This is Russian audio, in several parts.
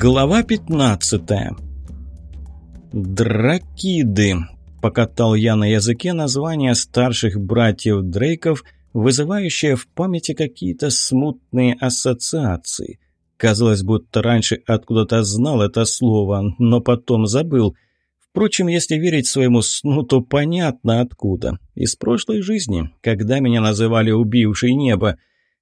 Глава 15 «Дракиды», – покатал я на языке название старших братьев Дрейков, вызывающее в памяти какие-то смутные ассоциации. Казалось, будто раньше откуда-то знал это слово, но потом забыл. Впрочем, если верить своему сну, то понятно откуда. Из прошлой жизни, когда меня называли «убивший небо»,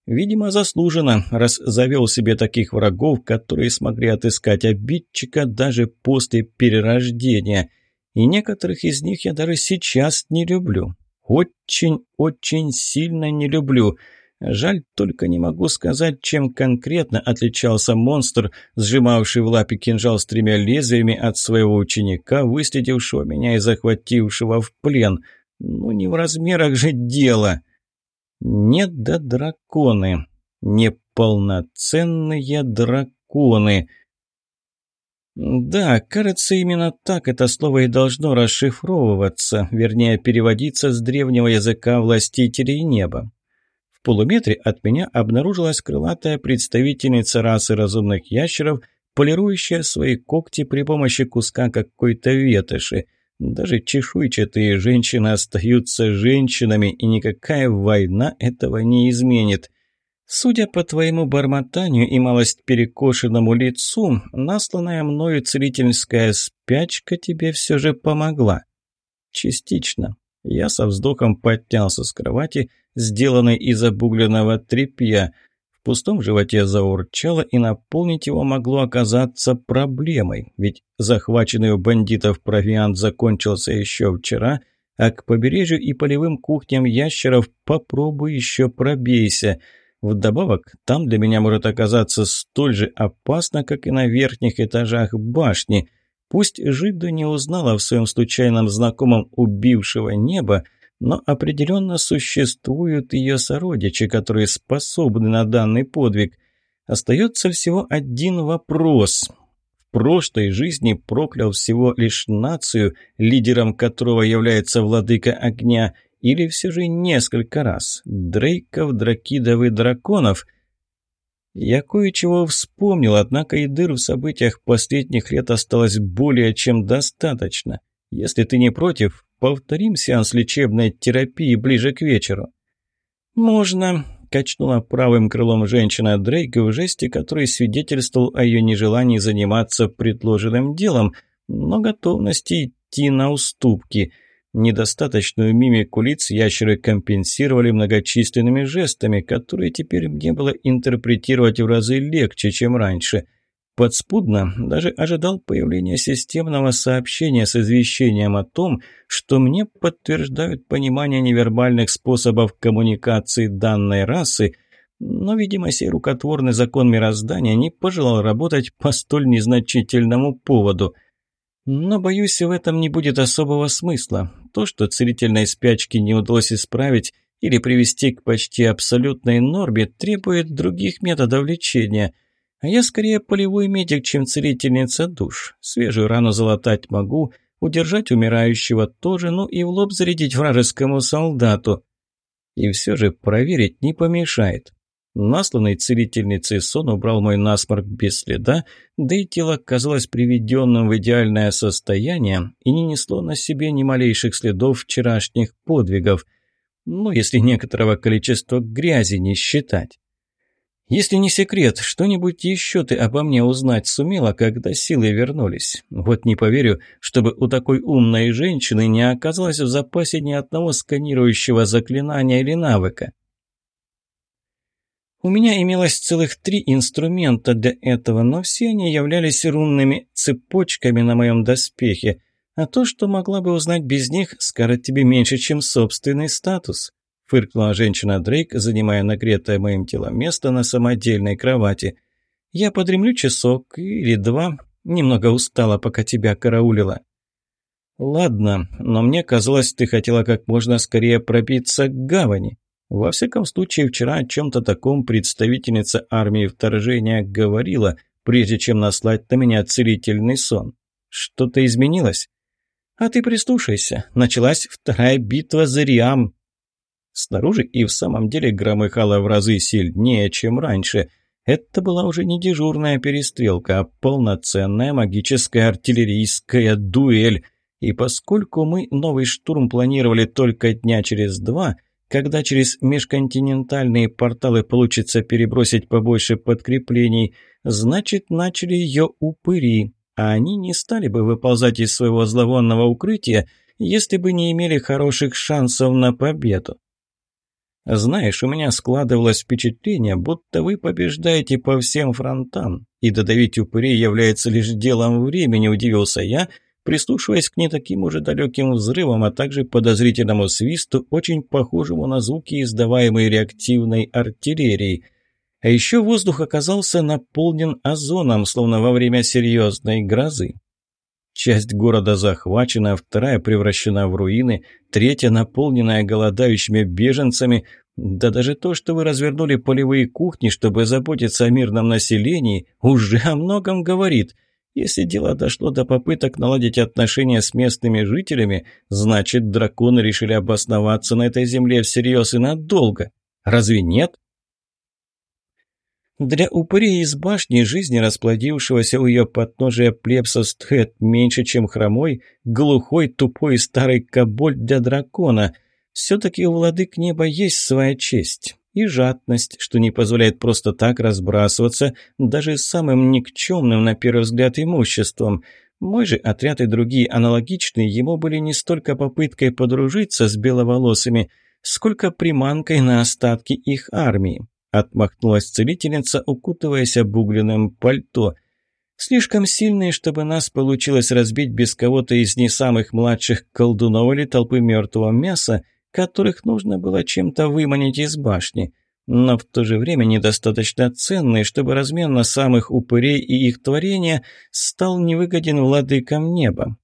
Видимо, заслуженно, раз завел себе таких врагов, которые смогли отыскать обидчика даже после перерождения. И некоторых из них я даже сейчас не люблю. Очень-очень сильно не люблю. Жаль, только не могу сказать, чем конкретно отличался монстр, сжимавший в лапе кинжал с тремя лезвиями от своего ученика, выследившего меня и захватившего в плен. Ну, не в размерах же дело. Недодраконы. Неполноценные драконы. Да, кажется, именно так это слово и должно расшифровываться, вернее, переводиться с древнего языка властителей неба. В полуметре от меня обнаружилась крылатая представительница расы разумных ящеров, полирующая свои когти при помощи куска какой-то ветоши – даже чешуйчатые женщины остаются женщинами, и никакая война этого не изменит. Судя по твоему бормотанию и малость перекошенному лицу, насланная мною целительская спячка тебе все же помогла. Частично. Я со вздохом поднялся с кровати, сделанной из обугленного тряпья – пустом животе заурчало, и наполнить его могло оказаться проблемой, ведь захваченный у бандитов провиант закончился еще вчера, а к побережью и полевым кухням ящеров попробуй еще пробейся. Вдобавок, там для меня может оказаться столь же опасно, как и на верхних этажах башни. Пусть Жида не узнала в своем случайном знакомом убившего небо, но определенно существуют ее сородичи, которые способны на данный подвиг. Остается всего один вопрос. В прошлой жизни проклял всего лишь нацию, лидером которого является владыка огня, или все же несколько раз. Дрейков, Дракидов и Драконов. Я кое-чего вспомнил, однако и дыр в событиях последних лет осталось более чем достаточно. Если ты не против, Повторим сеанс лечебной терапии ближе к вечеру». «Можно», – качнула правым крылом женщина Дрейк в жесте, который свидетельствовал о ее нежелании заниматься предложенным делом, но готовности идти на уступки. Недостаточную мимику лиц ящеры компенсировали многочисленными жестами, которые теперь мне было интерпретировать в разы легче, чем раньше – Подспудно даже ожидал появления системного сообщения с извещением о том, что мне подтверждают понимание невербальных способов коммуникации данной расы, но, видимо, сей рукотворный закон мироздания не пожелал работать по столь незначительному поводу. Но, боюсь, в этом не будет особого смысла. То, что целительной спячки не удалось исправить или привести к почти абсолютной норме, требует других методов лечения – я скорее полевой медик, чем целительница душ. Свежую рану залатать могу, удержать умирающего тоже, ну и в лоб зарядить вражескому солдату. И все же проверить не помешает. Насланный целительницей сон убрал мой насморк без следа, да и тело казалось приведенным в идеальное состояние и не несло на себе ни малейших следов вчерашних подвигов, ну, если некоторого количества грязи не считать. Если не секрет, что-нибудь еще ты обо мне узнать сумела, когда силы вернулись? Вот не поверю, чтобы у такой умной женщины не оказалось в запасе ни одного сканирующего заклинания или навыка. У меня имелось целых три инструмента для этого, но все они являлись рунными цепочками на моем доспехе, а то, что могла бы узнать без них, скажет тебе меньше, чем собственный статус фыркнула женщина Дрейк, занимая нагретое моим телом место на самодельной кровати. «Я подремлю часок или два. Немного устала, пока тебя караулила». «Ладно, но мне казалось, ты хотела как можно скорее пробиться к гавани. Во всяком случае, вчера о чем-то таком представительница армии вторжения говорила, прежде чем наслать на меня целительный сон. Что-то изменилось?» «А ты прислушайся. Началась вторая битва за Риам. Снаружи и в самом деле громыхало в разы сильнее, чем раньше. Это была уже не дежурная перестрелка, а полноценная магическая артиллерийская дуэль. И поскольку мы новый штурм планировали только дня через два, когда через межконтинентальные порталы получится перебросить побольше подкреплений, значит, начали ее упыри, а они не стали бы выползать из своего зловонного укрытия, если бы не имели хороших шансов на победу. Знаешь, у меня складывалось впечатление, будто вы побеждаете по всем фронтам, и додавить упырей является лишь делом времени, удивился я, прислушиваясь к не таким уже далеким взрывам, а также подозрительному свисту, очень похожему на звуки, издаваемые реактивной артиллерией. А еще воздух оказался наполнен озоном, словно во время серьезной грозы. Часть города захвачена, вторая превращена в руины, третья наполненная голодающими беженцами. Да даже то, что вы развернули полевые кухни, чтобы заботиться о мирном населении, уже о многом говорит. Если дело дошло до попыток наладить отношения с местными жителями, значит, драконы решили обосноваться на этой земле всерьез и надолго. Разве нет? Для упырей из башни жизни расплодившегося у ее подножия плебса Стхэт меньше, чем хромой, глухой, тупой старый коболь для дракона. Все-таки у владык неба есть своя честь и жадность, что не позволяет просто так разбрасываться даже самым никчемным, на первый взгляд, имуществом. Мой же отряд и другие аналогичные ему были не столько попыткой подружиться с беловолосыми, сколько приманкой на остатки их армии. Отмахнулась целительница, укутываясь обугленным пальто. «Слишком сильные, чтобы нас получилось разбить без кого-то из не самых младших колдунов или толпы мертвого мяса, которых нужно было чем-то выманить из башни, но в то же время недостаточно ценные, чтобы размен на самых упырей и их творения стал невыгоден владыкам неба.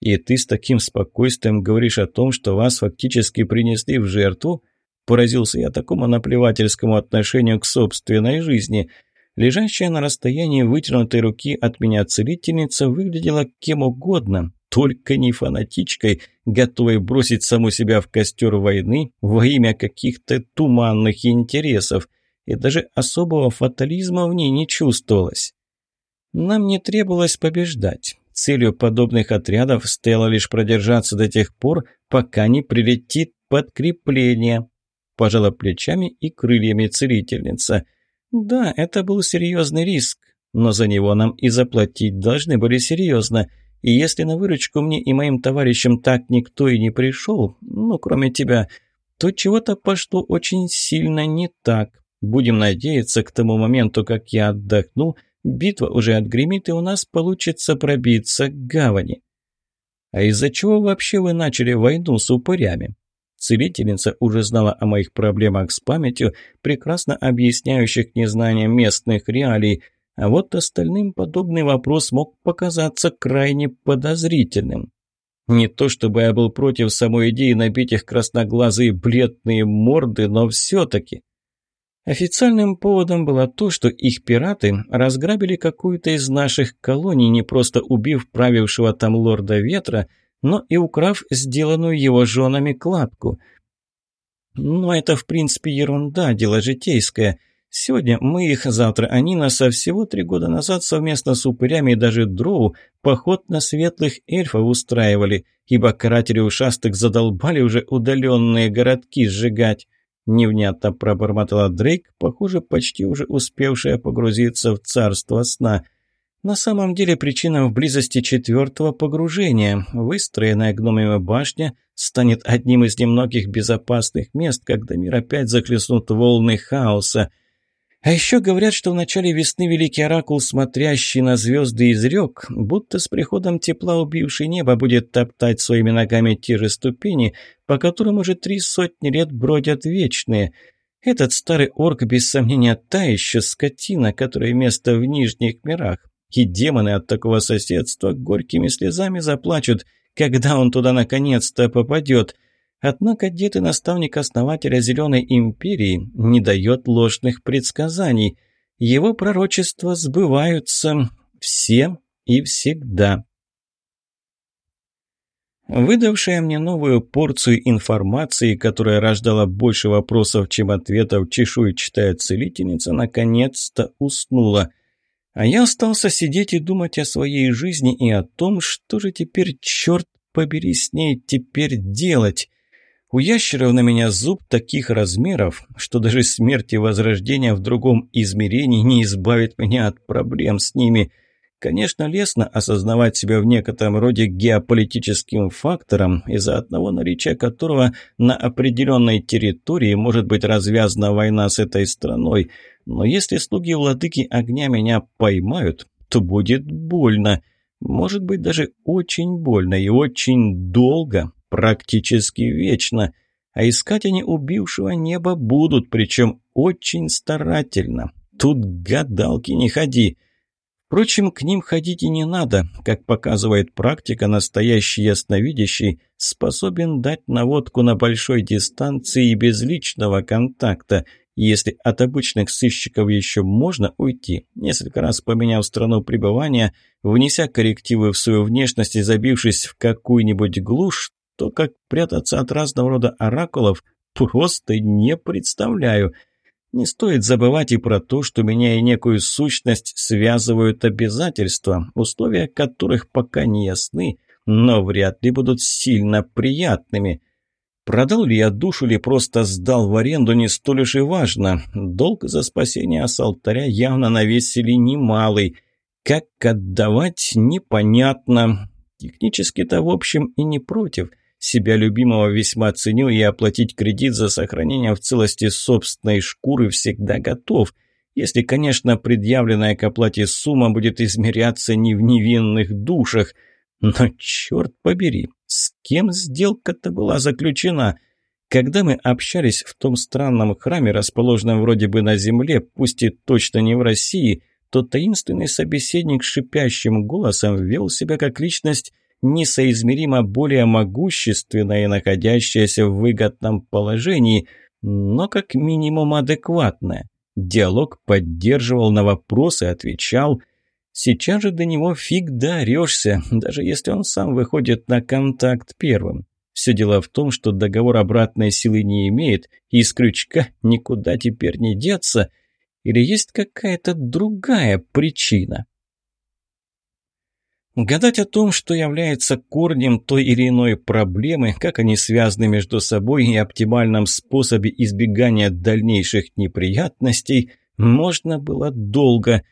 И ты с таким спокойствием говоришь о том, что вас фактически принесли в жертву?» Поразился я такому наплевательскому отношению к собственной жизни. Лежащая на расстоянии вытянутой руки от меня целительница выглядела кем угодно, только не фанатичкой, готовой бросить саму себя в костер войны во имя каких-то туманных интересов. И даже особого фатализма в ней не чувствовалось. Нам не требовалось побеждать. Целью подобных отрядов стояло лишь продержаться до тех пор, пока не прилетит подкрепление, пожала плечами и крыльями целительница. Да, это был серьезный риск, но за него нам и заплатить должны были серьезно. И если на выручку мне и моим товарищам так никто и не пришел, ну, кроме тебя, то чего-то пошло очень сильно не так. Будем надеяться, к тому моменту, как я отдохну, битва уже отгремит, и у нас получится пробиться к гавани. А из-за чего вообще вы начали войну с упырями? Целительница уже знала о моих проблемах с памятью, прекрасно объясняющих незнание местных реалий, а вот остальным подобный вопрос мог показаться крайне подозрительным. Не то чтобы я был против самой идеи набить их красноглазые бледные морды, но все-таки. Официальным поводом было то, что их пираты разграбили какую-то из наших колоний, не просто убив правившего там лорда ветра, но и украв сделанную его женами кладку. Но это, в принципе, ерунда, дело житейское. Сегодня мы их, завтра они нас, а всего три года назад совместно с упырями и даже дроу поход на светлых эльфов устраивали, ибо каратели ушастых задолбали уже удаленные городки сжигать. Невнятно пробормотала Дрейк, похоже, почти уже успевшая погрузиться в царство сна – на самом деле причина в близости четвертого погружения. Выстроенная гномами башня станет одним из немногих безопасных мест, когда мир опять захлестнут волны хаоса. А еще говорят, что в начале весны великий оракул, смотрящий на звезды, изрек, будто с приходом тепла убивший небо будет топтать своими ногами те же ступени, по которым уже три сотни лет бродят вечные – этот старый орк, без сомнения, та еще скотина, которая место в нижних мирах. И демоны от такого соседства горькими слезами заплачут, когда он туда наконец-то попадет. Однако дед и наставник основателя Зеленой Империи не дает ложных предсказаний. Его пророчества сбываются все и всегда. Выдавшая мне новую порцию информации, которая рождала больше вопросов, чем ответов, чешуйчатая целительница, наконец-то уснула. А я остался сидеть и думать о своей жизни и о том, что же теперь, черт побери, с ней теперь делать. У ящеров на меня зуб таких размеров, что даже смерть и возрождение в другом измерении не избавит меня от проблем с ними – Конечно, лестно осознавать себя в некотором роде геополитическим фактором, из-за одного наличия которого на определенной территории может быть развязана война с этой страной. Но если слуги владыки огня меня поймают, то будет больно. Может быть, даже очень больно и очень долго, практически вечно. А искать они убившего неба будут, причем очень старательно. Тут гадалки не ходи. Впрочем, к ним ходить и не надо. Как показывает практика, настоящий ясновидящий способен дать наводку на большой дистанции и без личного контакта. Если от обычных сыщиков еще можно уйти, несколько раз поменяв страну пребывания, внеся коррективы в свою внешность и забившись в какую-нибудь глушь, то как прятаться от разного рода оракулов просто не представляю – не стоит забывать и про то, что меня и некую сущность связывают обязательства, условия которых пока не ясны, но вряд ли будут сильно приятными. Продал ли я душу или просто сдал в аренду, не столь уж и важно. Долг за спасение с алтаря явно навесили немалый. Как отдавать, непонятно. Технически-то, в общем, и не против – себя любимого весьма ценю и оплатить кредит за сохранение в целости собственной шкуры всегда готов, если, конечно, предъявленная к оплате сумма будет измеряться не в невинных душах. Но черт побери, с кем сделка-то была заключена? Когда мы общались в том странном храме, расположенном вроде бы на земле, пусть и точно не в России, то таинственный собеседник шипящим голосом вел себя как личность несоизмеримо более могущественная и находящаяся в выгодном положении, но как минимум адекватная. Диалог поддерживал на вопросы, отвечал. Сейчас же до него фиг дарешься, даже если он сам выходит на контакт первым. Все дело в том, что договор обратной силы не имеет, и из крючка никуда теперь не деться. Или есть какая-то другая причина? Гадать о том, что является корнем той или иной проблемы, как они связаны между собой и оптимальном способе избегания дальнейших неприятностей, можно было долго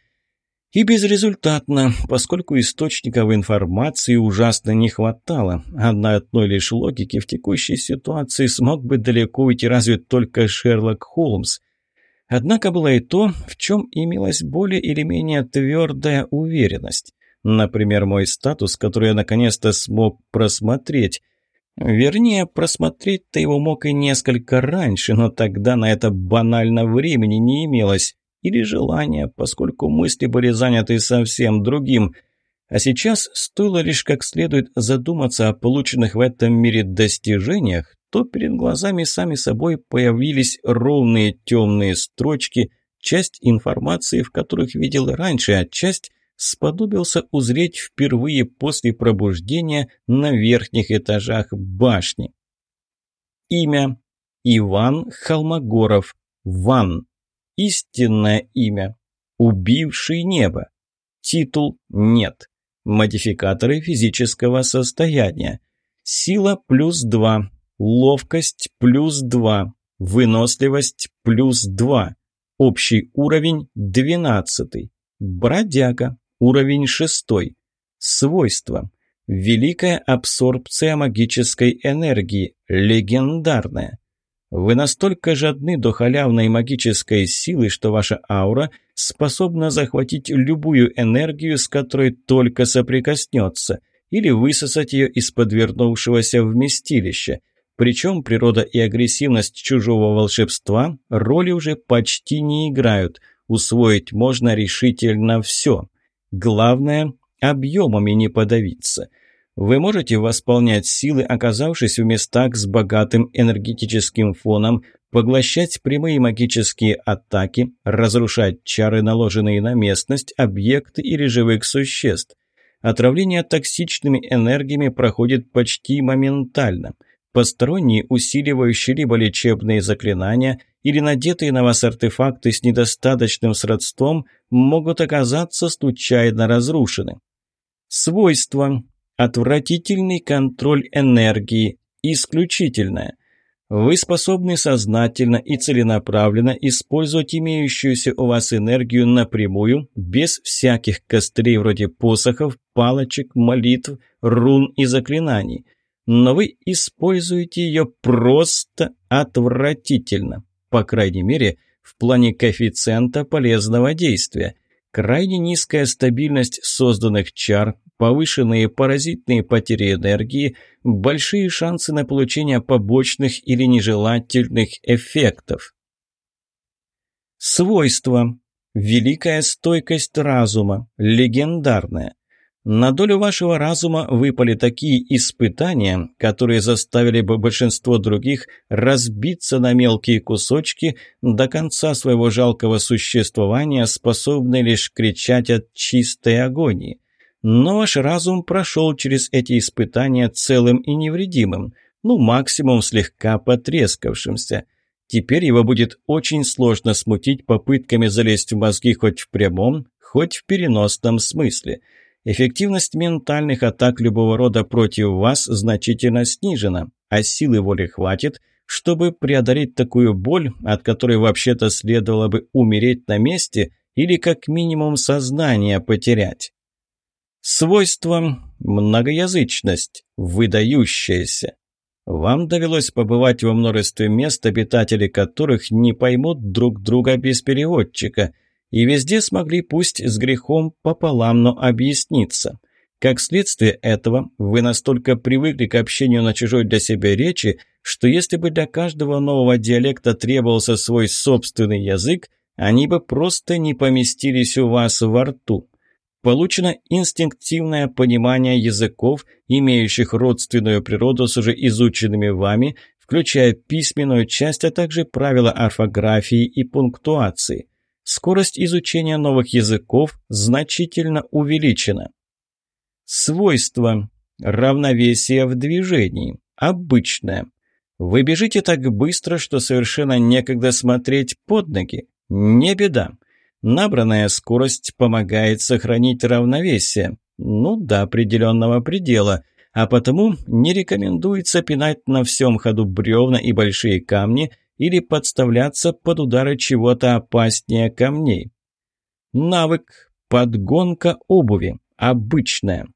и безрезультатно, поскольку источников информации ужасно не хватало, а на одной лишь логике в текущей ситуации смог бы далеко уйти разве только Шерлок Холмс. Однако было и то, в чем имелась более или менее твердая уверенность. Например, мой статус, который я наконец-то смог просмотреть. Вернее, просмотреть-то его мог и несколько раньше, но тогда на это банально времени не имелось. Или желания, поскольку мысли были заняты совсем другим. А сейчас стоило лишь как следует задуматься о полученных в этом мире достижениях, то перед глазами сами собой появились ровные темные строчки, часть информации, в которых видел раньше, а часть – сподобился узреть впервые после пробуждения на верхних этажах башни. Имя Иван Холмогоров, Ван. Истинное имя. Убивший небо. Титул нет. Модификаторы физического состояния. Сила плюс 2. Ловкость плюс 2. Выносливость плюс 2. Общий уровень 12. Бродяга. Уровень шестой. Свойства. Великая абсорбция магической энергии. Легендарная. Вы настолько жадны до халявной магической силы, что ваша аура способна захватить любую энергию, с которой только соприкоснется, или высосать ее из подвернувшегося вместилища. Причем природа и агрессивность чужого волшебства роли уже почти не играют. Усвоить можно решительно все. Главное – объемами не подавиться. Вы можете восполнять силы, оказавшись в местах с богатым энергетическим фоном, поглощать прямые магические атаки, разрушать чары, наложенные на местность, объекты или живых существ. отравление токсичными энергиями проходит почти моментально. Посторонние усиливающие либо лечебные заклинания или надетые на вас артефакты с недостаточным сродством могут оказаться случайно разрушены. Свойства. Отвратительный контроль энергии. Исключительное. Вы способны сознательно и целенаправленно использовать имеющуюся у вас энергию напрямую, без всяких кострей вроде посохов, палочек, молитв, рун и заклинаний. Но вы используете ее просто отвратительно, по крайней мере, в плане коэффициента полезного действия. Крайне низкая стабильность созданных чар, повышенные паразитные потери энергии, большие шансы на получение побочных или нежелательных эффектов. Свойства. Великая стойкость разума. Легендарная. На долю вашего разума выпали такие испытания, которые заставили бы большинство других разбиться на мелкие кусочки до конца своего жалкого существования, способные лишь кричать от чистой агонии. Но ваш разум прошел через эти испытания целым и невредимым, ну, максимум слегка потрескавшимся. Теперь его будет очень сложно смутить попытками залезть в мозги хоть в прямом, хоть в переносном смысле – Эффективность ментальных атак любого рода против вас значительно снижена, а силы воли хватит, чтобы преодолеть такую боль, от которой вообще-то следовало бы умереть на месте или как минимум сознание потерять. Свойство – многоязычность, выдающаяся. Вам довелось побывать во множестве мест, обитатели которых не поймут друг друга без переводчика – и везде смогли пусть с грехом пополам, но объясниться. Как следствие этого, вы настолько привыкли к общению на чужой для себя речи, что если бы для каждого нового диалекта требовался свой собственный язык, они бы просто не поместились у вас во рту. Получено инстинктивное понимание языков, имеющих родственную природу с уже изученными вами, включая письменную часть, а также правила орфографии и пунктуации. Скорость изучения новых языков значительно увеличена. Свойства. Равновесие в движении. Обычное. Вы бежите так быстро, что совершенно некогда смотреть под ноги. Не беда. Набранная скорость помогает сохранить равновесие. Ну, до определенного предела. А потому не рекомендуется пинать на всем ходу бревна и большие камни – или подставляться под удары чего-то опаснее камней. Навык подгонка обуви. Обычная.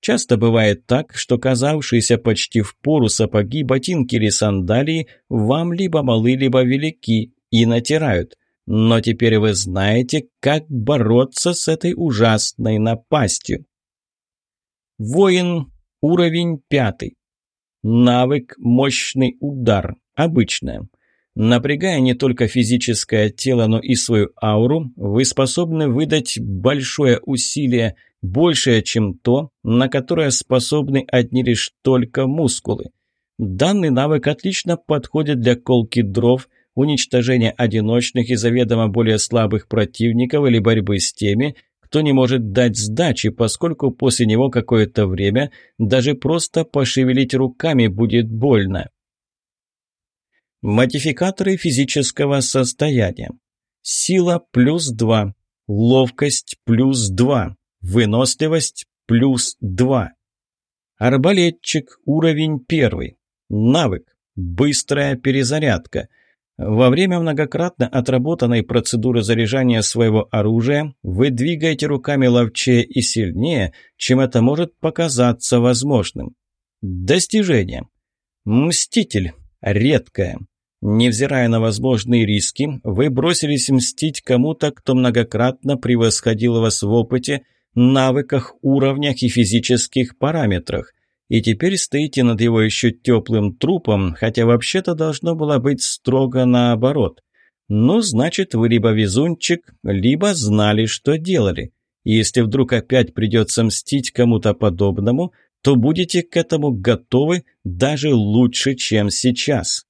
Часто бывает так, что казавшиеся почти в пору сапоги, ботинки или сандалии вам либо малы, либо велики и натирают. Но теперь вы знаете, как бороться с этой ужасной напастью. Воин. Уровень пятый. Навык «Мощный удар». Обычная. Напрягая не только физическое тело, но и свою ауру, вы способны выдать большое усилие, большее, чем то, на которое способны одни лишь только мускулы. Данный навык отлично подходит для колки дров, уничтожения одиночных и заведомо более слабых противников или борьбы с теми, кто не может дать сдачи, поскольку после него какое-то время даже просто пошевелить руками будет больно. Модификаторы физического состояния. Сила плюс 2, ловкость плюс 2, выносливость плюс 2. Арбалетчик уровень 1. Навык. Быстрая перезарядка. Во время многократно отработанной процедуры заряжания своего оружия вы двигаете руками ловчее и сильнее, чем это может показаться возможным. Достижение. Мститель. Редкое. Невзирая на возможные риски, вы бросились мстить кому-то, кто многократно превосходил вас в опыте, навыках, уровнях и физических параметрах. И теперь стоите над его еще теплым трупом, хотя вообще-то должно было быть строго наоборот. Ну, значит, вы либо везунчик, либо знали, что делали. И если вдруг опять придется мстить кому-то подобному, то будете к этому готовы даже лучше, чем сейчас.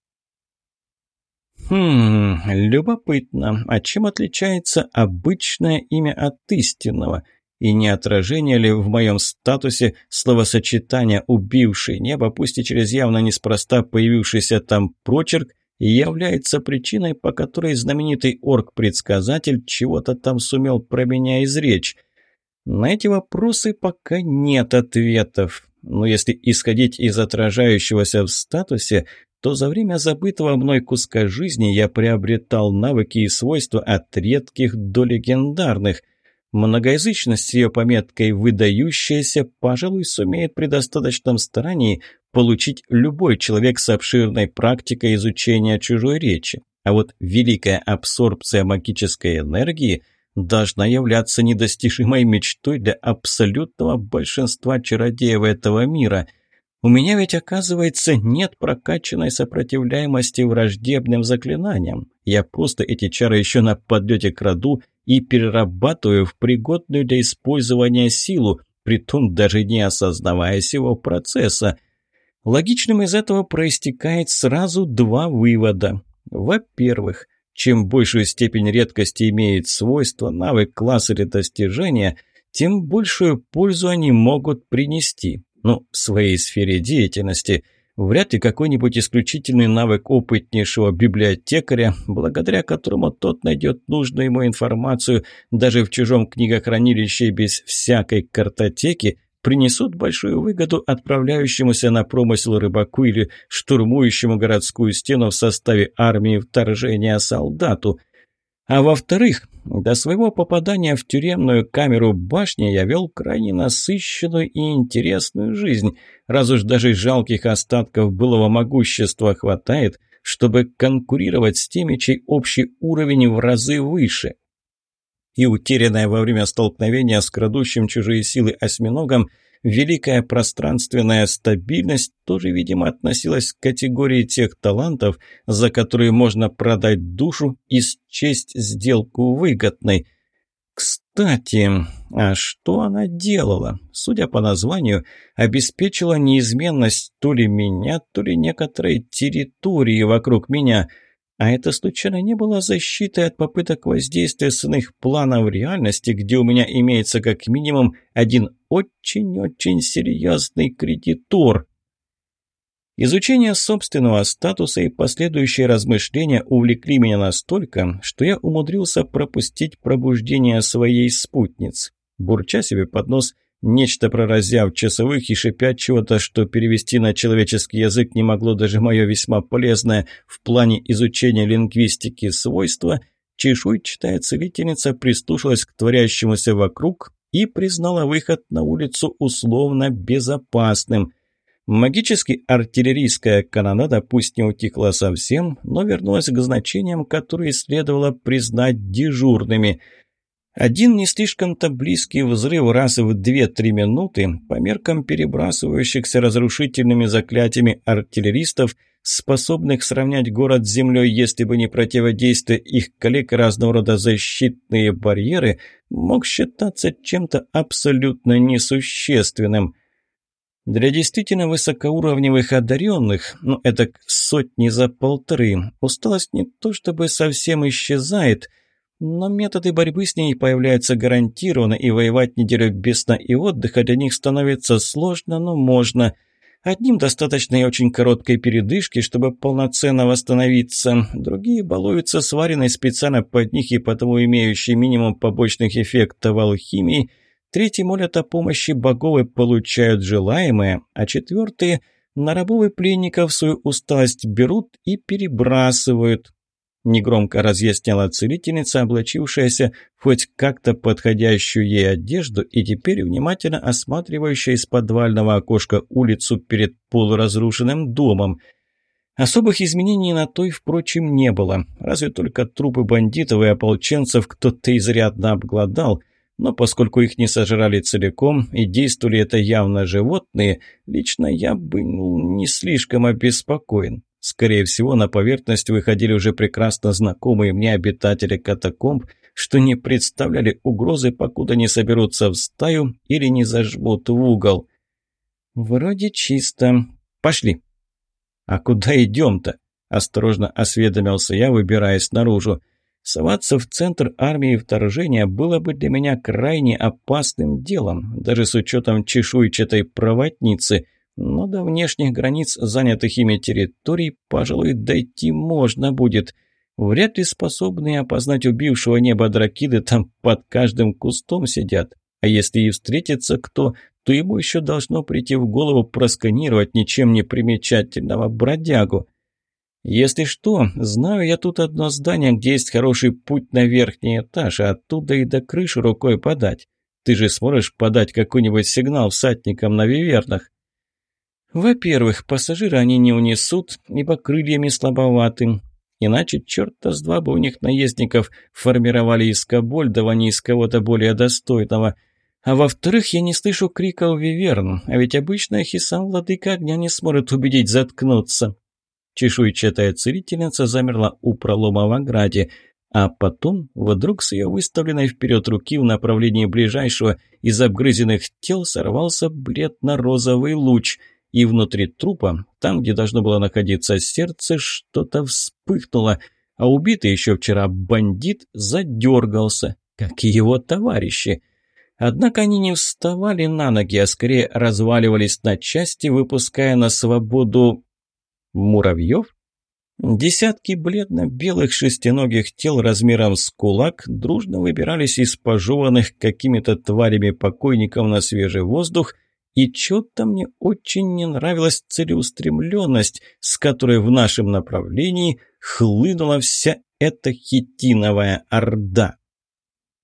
Хм, любопытно. А чем отличается обычное имя от истинного? И не отражение ли в моем статусе словосочетания «убивший небо», пусть и через явно неспроста появившийся там прочерк, является причиной, по которой знаменитый орк-предсказатель чего-то там сумел про меня изречь? На эти вопросы пока нет ответов. Но если исходить из отражающегося в статусе, то за время забытого мной куска жизни я приобретал навыки и свойства от редких до легендарных. Многоязычность с ее пометкой «выдающаяся», пожалуй, сумеет при достаточном старании получить любой человек с обширной практикой изучения чужой речи. А вот великая абсорбция магической энергии должна являться недостижимой мечтой для абсолютного большинства чародеев этого мира – у меня ведь, оказывается, нет прокачанной сопротивляемости враждебным заклинаниям. Я просто эти чары еще на подлете краду и перерабатываю в пригодную для использования силу, притом даже не осознавая всего процесса. Логичным из этого проистекает сразу два вывода. Во-первых, чем большую степень редкости имеет свойство, навык, класс или достижение, тем большую пользу они могут принести ну, в своей сфере деятельности. Вряд ли какой-нибудь исключительный навык опытнейшего библиотекаря, благодаря которому тот найдет нужную ему информацию даже в чужом книгохранилище без всякой картотеки, принесут большую выгоду отправляющемуся на промысел рыбаку или штурмующему городскую стену в составе армии вторжения солдату – а во-вторых, до своего попадания в тюремную камеру башни я вел крайне насыщенную и интересную жизнь, раз уж даже жалких остатков былого могущества хватает, чтобы конкурировать с теми, чей общий уровень в разы выше. И утерянная во время столкновения с крадущим чужие силы осьминогом – Великая пространственная стабильность тоже, видимо, относилась к категории тех талантов, за которые можно продать душу и счесть сделку выгодной. Кстати, а что она делала? Судя по названию, обеспечила неизменность то ли меня, то ли некоторой территории вокруг меня – а это случайно не было защитой от попыток воздействия с иных планов реальности, где у меня имеется как минимум один очень-очень серьезный кредитор. Изучение собственного статуса и последующие размышления увлекли меня настолько, что я умудрился пропустить пробуждение своей спутницы. Бурча себе под нос – Нечто проразяв часовых и шипя чего-то, что перевести на человеческий язык не могло даже мое весьма полезное в плане изучения лингвистики свойство, чешуйчатая целительница прислушалась к творящемуся вокруг и признала выход на улицу условно безопасным. Магически артиллерийская канонада пусть не утихла совсем, но вернулась к значениям, которые следовало признать дежурными – один не слишком-то близкий взрыв раз в 2-3 минуты по меркам перебрасывающихся разрушительными заклятиями артиллеристов, способных сравнять город с землей, если бы не противодействие их коллег разного рода защитные барьеры, мог считаться чем-то абсолютно несущественным. Для действительно высокоуровневых одаренных, ну это сотни за полторы, усталость не то чтобы совсем исчезает – но методы борьбы с ней появляются гарантированно, и воевать неделю без сна и отдыха для них становится сложно, но можно. Одним достаточно и очень короткой передышки, чтобы полноценно восстановиться. Другие балуются сваренной специально под них и потому имеющие минимум побочных эффектов алхимии. Третьи молят о помощи богов и получают желаемое, а четвертые на рабов и пленников свою усталость берут и перебрасывают. Негромко разъясняла целительница, облачившаяся хоть как-то подходящую ей одежду и теперь внимательно осматривающая из подвального окошка улицу перед полуразрушенным домом. Особых изменений на той, впрочем, не было. Разве только трупы бандитов и ополченцев кто-то изрядно обглодал. Но поскольку их не сожрали целиком и действовали это явно животные, лично я бы ну, не слишком обеспокоен. Скорее всего, на поверхность выходили уже прекрасно знакомые мне обитатели катакомб, что не представляли угрозы, покуда не соберутся в стаю или не зажмут в угол. «Вроде чисто. Пошли». «А куда идем-то?» – осторожно осведомился я, выбираясь наружу. Соваться в центр армии вторжения было бы для меня крайне опасным делом, даже с учетом чешуйчатой проводницы, но до внешних границ занятых ими территорий, пожалуй, дойти можно будет. Вряд ли способные опознать убившего небо дракиды там под каждым кустом сидят. А если и встретится кто, то ему еще должно прийти в голову просканировать ничем не примечательного бродягу. Если что, знаю я тут одно здание, где есть хороший путь на верхний этаж, а оттуда и до крыши рукой подать. Ты же сможешь подать какой-нибудь сигнал всадникам на вивернах? Во-первых, пассажиры они не унесут, ибо крыльями слабоваты. Иначе черта с два бы у них наездников формировали из Кабольдова, не из кого-то более достойного – а во-вторых, я не слышу крика у Виверн, а ведь обычно Хисан Владыка Огня не сможет убедить заткнуться. Чешуйчатая целительница замерла у пролома в ограде, а потом вдруг с ее выставленной вперед руки в направлении ближайшего из обгрызенных тел сорвался бледно-розовый луч, и внутри трупа, там, где должно было находиться сердце, что-то вспыхнуло, а убитый еще вчера бандит задергался, как и его товарищи. Однако они не вставали на ноги, а скорее разваливались на части, выпуская на свободу муравьев. Десятки бледно-белых шестиногих тел размером с кулак дружно выбирались из пожеванных какими-то тварями покойников на свежий воздух, и что-то мне очень не нравилась целеустремленность, с которой в нашем направлении хлынула вся эта хитиновая орда.